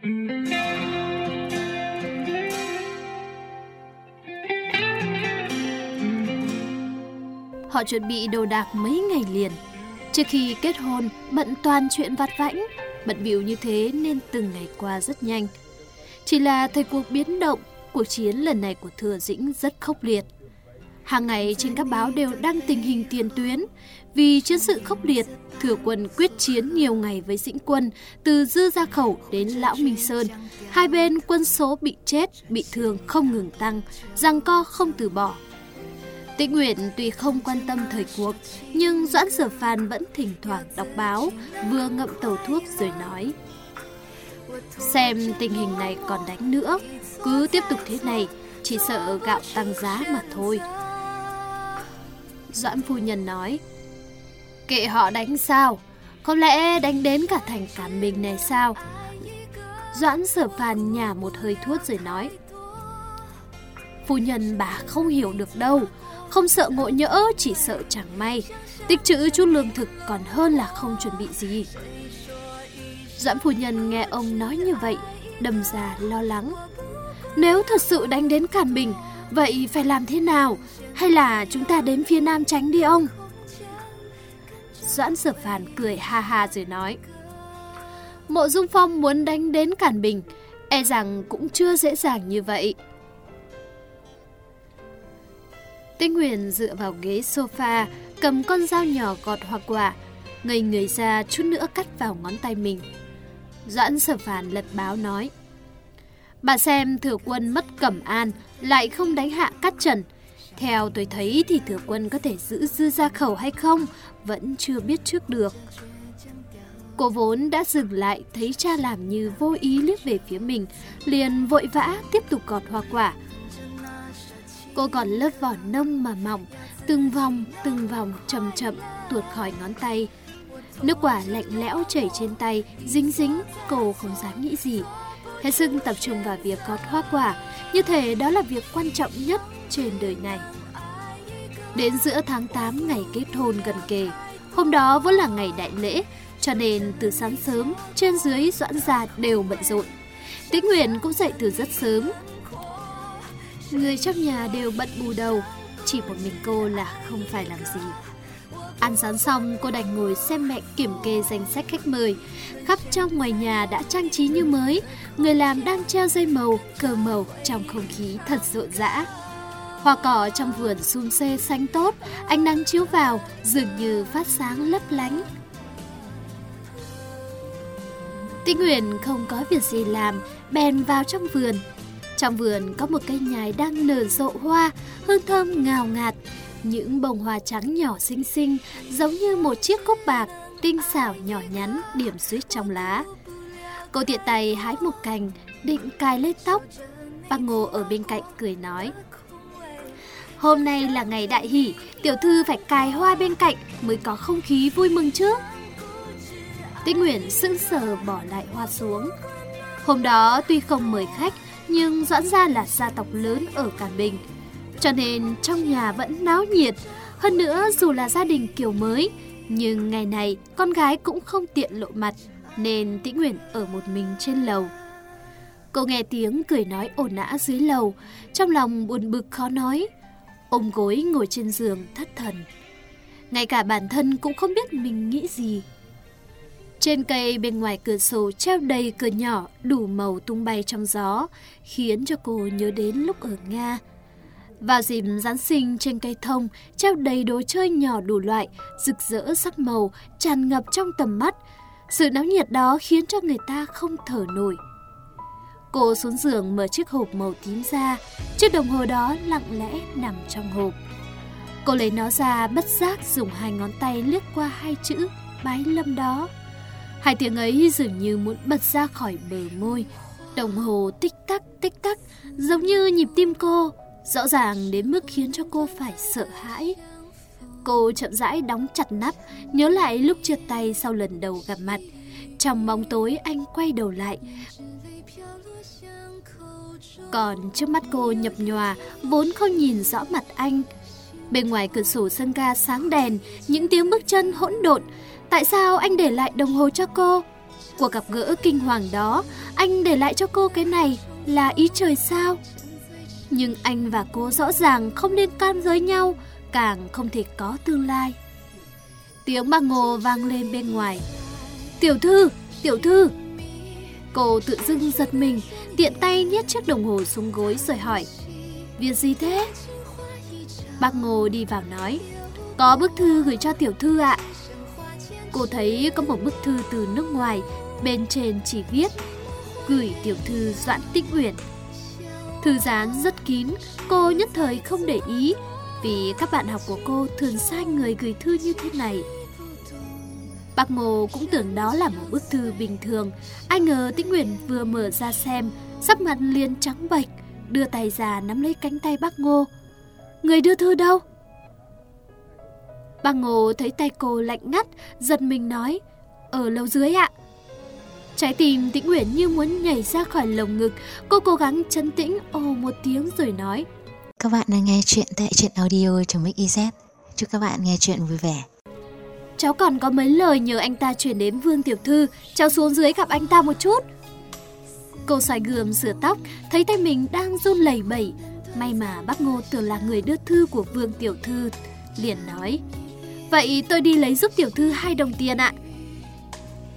Họ chuẩn bị đồ đạc mấy ngày liền. Trước khi kết hôn, bận toàn chuyện vặt vãnh, bận biểu như thế nên từng ngày qua rất nhanh. Chỉ là thời cuộc biến động, cuộc chiến lần này của Thừa Dĩnh rất khốc liệt. Hàng ngày trên các báo đều đăng tình hình tiền tuyến. Vì chiến sự khốc liệt, thừa quân quyết chiến nhiều ngày với dĩnh quân từ Dư Gia Khẩu đến Lão Minh Sơn. Hai bên quân số bị chết, bị thương không ngừng tăng, rằng co không từ bỏ. Tĩnh Nguyện tuy không quan tâm thời cuộc, nhưng Doãn Sở Phan vẫn thỉnh thoảng đọc báo, vừa ngậm tàu thuốc rồi nói. Xem tình hình này còn đánh nữa, cứ tiếp tục thế này, chỉ sợ gạo tăng giá mà thôi. Doãn phu nhân nói, kệ họ đánh sao, có lẽ đánh đến cả thành cản mình này sao? Doãn sở phàn nhả một hơi thuốc rồi nói, phu nhân bà không hiểu được đâu, không sợ ngộ nhỡ, chỉ sợ chẳng may. Tích trữ chút lương thực còn hơn là không chuẩn bị gì. Doãn phu nhân nghe ông nói như vậy, đầm già lo lắng. Nếu thật sự đánh đến cản mình, vậy phải làm thế nào? Hay là chúng ta đến phía Nam tránh đi ông? Doãn Sở Phàn cười ha ha rồi nói. Mộ Dung Phong muốn đánh đến Cản Bình, e rằng cũng chưa dễ dàng như vậy. Tinh Huyền dựa vào ghế sofa, cầm con dao nhỏ gọt hoa quả, ngây người ra chút nữa cắt vào ngón tay mình. Doãn sở phản lật báo nói. Bà xem thừa quân mất cẩm an, lại không đánh hạ cắt trần. Theo tôi thấy thì thừa quân có thể giữ dư ra khẩu hay không, vẫn chưa biết trước được. Cô vốn đã dừng lại thấy cha làm như vô ý liếc về phía mình, liền vội vã tiếp tục gọt hoa quả. Cô còn lớp vỏ nông mà mỏng, từng vòng, từng vòng chậm chậm tuột khỏi ngón tay. Nước quả lạnh lẽo chảy trên tay, dính dính, cô không dám nghĩ gì. Hết sức tập trung vào việc có hoa quả, như thể đó là việc quan trọng nhất trên đời này. Đến giữa tháng 8 ngày kết hôn gần kề, hôm đó vẫn là ngày đại lễ, cho nên từ sáng sớm, trên dưới doãn gia đều bận rộn. Tĩnh Nguyện cũng dậy từ rất sớm. Người trong nhà đều bận bù đầu, chỉ một mình cô là không phải làm gì. Ăn sáng xong, cô đành ngồi xem mẹ kiểm kê danh sách khách mời. Khắp trong ngoài nhà đã trang trí như mới, người làm đang treo dây màu, cờ màu trong không khí thật rộn rã. Hoa cỏ trong vườn xum xê xanh tốt, ánh nắng chiếu vào, dường như phát sáng lấp lánh. Tĩnh Nguyễn không có việc gì làm, bèn vào trong vườn. Trong vườn có một cây nhài đang nở rộ hoa, hương thơm ngào ngạt, những bông hoa trắng nhỏ xinh xinh giống như một chiếc cúc bạc tinh xảo nhỏ nhắn điểm xuyết trong lá. Cô tiện tay hái một cành định cài lên tóc. Bác Ngô ở bên cạnh cười nói. Hôm nay là ngày đại hỷ, tiểu thư phải cài hoa bên cạnh mới có không khí vui mừng chứ. Tĩnh Nguyễn sững sờ bỏ lại hoa xuống. Hôm đó tuy không mời khách, nhưng rõ ra là gia tộc lớn ở Càn Bình. Cho nên trong nhà vẫn náo nhiệt. Hơn nữa dù là gia đình kiểu mới, nhưng ngày này con gái cũng không tiện lộ mặt, nên Tĩnh Nguyễn ở một mình trên lầu. Cô nghe tiếng cười nói ồn ã dưới lầu, trong lòng buồn bực khó nói. Ôm gối ngồi trên giường thất thần. Ngay cả bản thân cũng không biết mình nghĩ gì. Trên cây bên ngoài cửa sổ treo đầy cờ nhỏ đủ màu tung bay trong gió, khiến cho cô nhớ đến lúc ở Nga. Vào dịp Giáng sinh trên cây thông, treo đầy đồ chơi nhỏ đủ loại, rực rỡ sắc màu, tràn ngập trong tầm mắt. Sự náo nhiệt đó khiến cho người ta không thở nổi. Cô xuống giường mở chiếc hộp màu tím ra, chiếc đồng hồ đó lặng lẽ nằm trong hộp. Cô lấy nó ra bất giác dùng hai ngón tay lướt qua hai chữ bái lâm đó. Hai tiếng ấy dường như muốn bật ra khỏi bờ môi. Đồng hồ tích tắc tích tắc giống như nhịp tim cô Rõ ràng đến mức khiến cho cô phải sợ hãi. Cô chậm rãi đóng chặt nắp, nhớ lại lúc chia tay sau lần đầu gặp mặt. Trong bóng tối anh quay đầu lại. Còn trước mắt cô nhập nhòa, vốn không nhìn rõ mặt anh. Bên ngoài cửa sổ sân ga sáng đèn, những tiếng bước chân hỗn độn. Tại sao anh để lại đồng hồ cho cô? Cuộc gặp gỡ kinh hoàng đó, anh để lại cho cô cái này là ý trời sao? Nhưng anh và cô rõ ràng không nên can với nhau, càng không thể có tương lai. Tiếng bác Ngô vang lên bên ngoài. Tiểu thư, tiểu thư. Cô tự dưng giật mình, tiện tay nhét chiếc đồng hồ xuống gối rồi hỏi. Việc gì thế? Bác Ngô đi vào nói. Có bức thư gửi cho tiểu thư ạ. Cô thấy có một bức thư từ nước ngoài, bên trên chỉ viết Gửi tiểu thư Doãn Tích Uyển. Thư giãn rất kín, cô nhất thời không để ý vì các bạn học của cô thường sai người gửi thư như thế này. Bác mồ cũng tưởng đó là một bức thư bình thường. Ai ngờ Tĩnh Nguyễn vừa mở ra xem, sắc mặt liền trắng bệch, đưa tay ra nắm lấy cánh tay bác Ngô. Người đưa thư đâu? Bác Ngô thấy tay cô lạnh ngắt, giật mình nói, ở lầu dưới ạ. Trái tim Tĩnh Nguyễn như muốn nhảy ra khỏi lồng ngực, cô cố gắng chấn tĩnh ồ một tiếng rồi nói. Các bạn đang nghe chuyện tại truyện audio trong Mix Chúc các bạn nghe chuyện vui vẻ. Cháu còn có mấy lời nhờ anh ta chuyển đến Vương Tiểu Thư, cháu xuống dưới gặp anh ta một chút. Cô xoay gườm sửa tóc, thấy tay mình đang run lẩy bẩy. May mà bác Ngô tưởng là người đưa thư của Vương Tiểu Thư, liền nói. Vậy tôi đi lấy giúp Tiểu Thư hai đồng tiền ạ.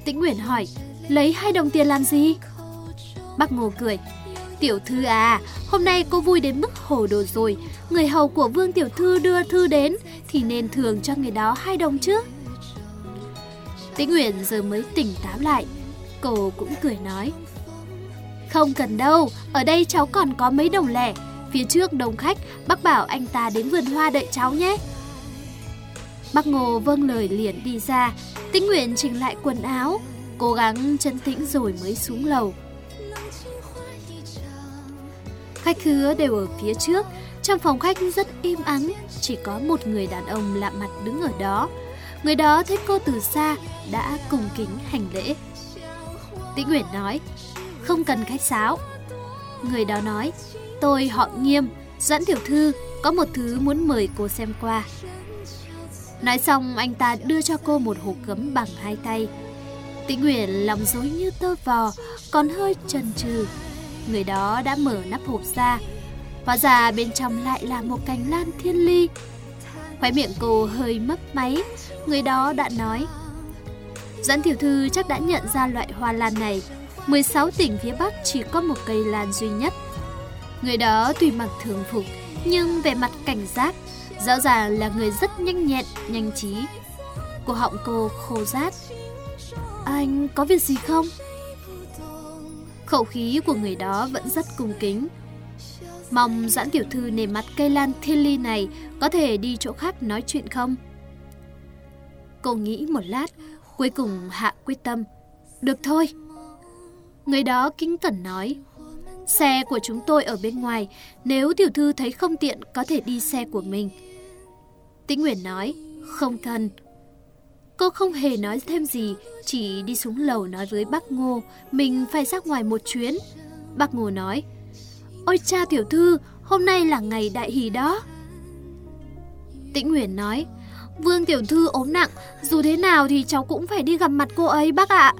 Tĩnh Nguyễn hỏi, lấy hai đồng tiền làm gì? Bác Ngô cười, Tiểu thư à, hôm nay cô vui đến mức hồ đồ rồi. Người hầu của Vương Tiểu Thư đưa thư đến thì nên thường cho người đó hai đồng chứ. Tĩnh Nguyễn giờ mới tỉnh táo lại. Cô cũng cười nói. Không cần đâu, ở đây cháu còn có mấy đồng lẻ. Phía trước đồng khách, bác bảo anh ta đến vườn hoa đợi cháu nhé. Bác Ngô vâng lời liền đi ra. Tĩnh Nguyễn chỉnh lại quần áo, cố gắng chân tĩnh rồi mới xuống lầu. Khách khứa đều ở phía trước, trong phòng khách rất im ắng, chỉ có một người đàn ông lạ mặt đứng ở đó. Người đó thấy cô từ xa, đã cùng kính hành lễ. Tĩnh Nguyễn nói, không cần khách sáo. Người đó nói, tôi họ nghiêm, dẫn tiểu thư, có một thứ muốn mời cô xem qua. Nói xong anh ta đưa cho cô một hộp gấm bằng hai tay. Tĩnh Nguyễn lòng dối như tơ vò, còn hơi chần chừ. Người đó đã mở nắp hộp ra. Hóa ra bên trong lại là một cành lan thiên ly. Khóe miệng cô hơi mấp máy, người đó đã nói. Doãn tiểu thư chắc đã nhận ra loại hoa lan này. 16 tỉnh phía Bắc chỉ có một cây lan duy nhất. Người đó tuy mặc thường phục, nhưng về mặt cảnh giác, rõ ràng là người rất nhanh nhẹn, nhanh trí. Cổ họng cô khô rát. Anh có việc gì không? Khẩu khí của người đó vẫn rất cung kính. Mong giãn tiểu thư nề mặt cây lan thiên ly này có thể đi chỗ khác nói chuyện không? Cô nghĩ một lát, cuối cùng hạ quyết tâm. Được thôi. Người đó kính cẩn nói. Xe của chúng tôi ở bên ngoài, nếu tiểu thư thấy không tiện có thể đi xe của mình. Tĩnh Nguyễn nói, không cần. Cô không hề nói thêm gì, chỉ đi xuống lầu nói với bác Ngô, mình phải ra ngoài một chuyến. Bác Ngô nói, Ôi cha tiểu thư, hôm nay là ngày đại hỷ đó. Tĩnh Nguyễn nói, Vương tiểu thư ốm nặng, dù thế nào thì cháu cũng phải đi gặp mặt cô ấy bác ạ.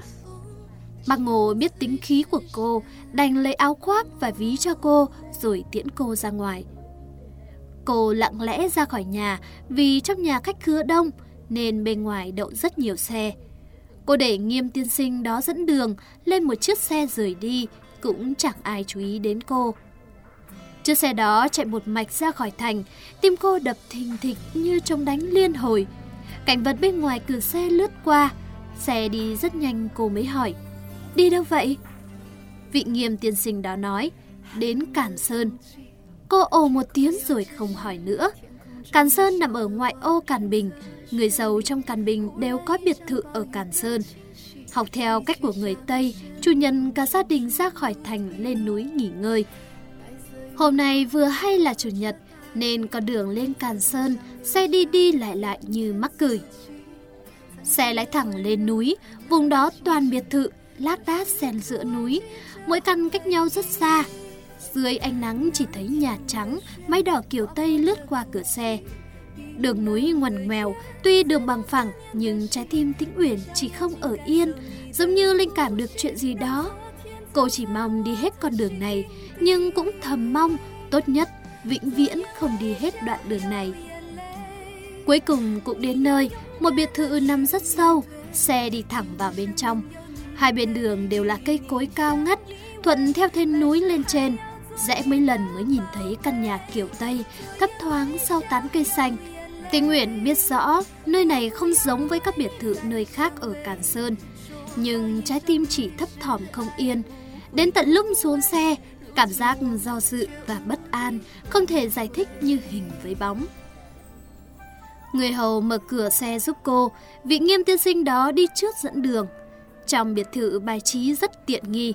Bác Ngô biết tính khí của cô, đành lấy áo khoác và ví cho cô rồi tiễn cô ra ngoài. Cô lặng lẽ ra khỏi nhà vì trong nhà khách khứa đông nên bên ngoài đậu rất nhiều xe. Cô để nghiêm tiên sinh đó dẫn đường lên một chiếc xe rời đi, cũng chẳng ai chú ý đến cô. Chiếc xe đó chạy một mạch ra khỏi thành, tim cô đập thình thịch như trong đánh liên hồi. Cảnh vật bên ngoài cửa xe lướt qua, xe đi rất nhanh cô mới hỏi. Đi đâu vậy? Vị nghiêm tiên sinh đó nói, đến Cản Sơn. Cô ồ một tiếng rồi không hỏi nữa. Càn Sơn nằm ở ngoại ô Càn Bình, người giàu trong Càn Bình đều có biệt thự ở Càn Sơn. Học theo cách của người Tây, chủ nhân cả gia đình ra khỏi thành lên núi nghỉ ngơi. Hôm nay vừa hay là chủ nhật, nên con đường lên Càn Sơn, xe đi đi lại lại như mắc cười. Xe lái thẳng lên núi, vùng đó toàn biệt thự, lát đát xen giữa núi, mỗi căn cách nhau rất xa. Dưới ánh nắng chỉ thấy nhà trắng, mái đỏ kiểu Tây lướt qua cửa xe. Đường núi ngoằn ngoèo, tuy đường bằng phẳng nhưng trái tim Tĩnh Uyển chỉ không ở yên, giống như linh cảm được chuyện gì đó. Cô chỉ mong đi hết con đường này, nhưng cũng thầm mong tốt nhất vĩnh viễn không đi hết đoạn đường này. Cuối cùng cũng đến nơi, một biệt thự nằm rất sâu, xe đi thẳng vào bên trong. Hai bên đường đều là cây cối cao ngất, thuận theo thêm núi lên trên. Rẽ mấy lần mới nhìn thấy căn nhà kiểu Tây, thấp thoáng sau tán cây xanh. Tình nguyện biết rõ nơi này không giống với các biệt thự nơi khác ở Càn Sơn. Nhưng trái tim chỉ thấp thỏm không yên. Đến tận lúc xuống xe, cảm giác do dự và bất an không thể giải thích như hình với bóng. Người hầu mở cửa xe giúp cô, vị nghiêm tiên sinh đó đi trước dẫn đường. Trong biệt thự bài trí rất tiện nghi,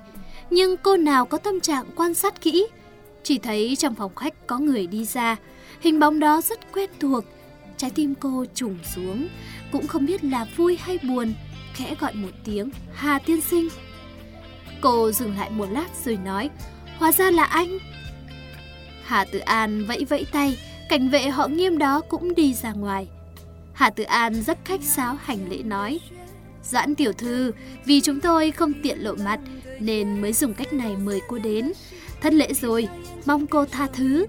nhưng cô nào có tâm trạng quan sát kỹ. Chỉ thấy trong phòng khách có người đi ra, hình bóng đó rất quen thuộc. Trái tim cô trùng xuống, cũng không biết là vui hay buồn, khẽ gọi một tiếng, Hà tiên sinh. Cô dừng lại một lát rồi nói, hóa ra là anh. Hà Tử An vẫy vẫy tay, cảnh vệ họ nghiêm đó cũng đi ra ngoài. Hà Tử An rất khách sáo hành lễ nói, Doãn tiểu thư, vì chúng tôi không tiện lộ mặt nên mới dùng cách này mời cô đến. Thân lễ rồi, mong cô tha thứ.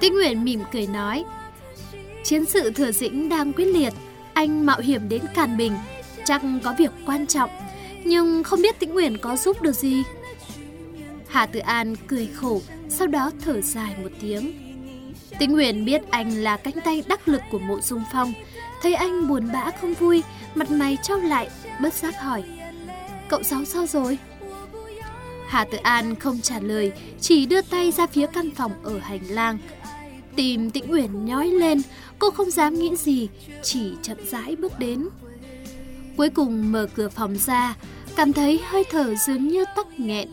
Tinh Nguyện mỉm cười nói, chiến sự thừa dĩnh đang quyết liệt, anh mạo hiểm đến Càn Bình, chắc có việc quan trọng, nhưng không biết Tĩnh Nguyện có giúp được gì. Hà Tử An cười khổ, sau đó thở dài một tiếng. Tĩnh Nguyện biết anh là cánh tay đắc lực của mộ dung phong, thấy anh buồn bã không vui, mặt mày trao lại, bất giác hỏi. Cậu Sáu sao rồi? Hà Tử An không trả lời, chỉ đưa tay ra phía căn phòng ở hành lang. Tìm Tĩnh Uyển nhói lên, cô không dám nghĩ gì, chỉ chậm rãi bước đến. Cuối cùng mở cửa phòng ra, cảm thấy hơi thở dường như tắc nghẹn.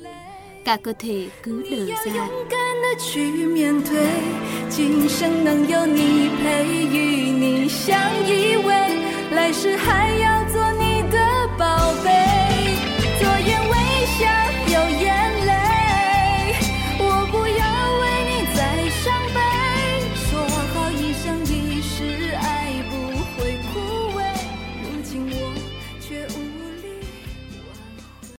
Cả cơ thể cứ đờ ra. 的去面对，今生能有你陪，与你相依偎，来世还要做你的宝贝，左眼微笑。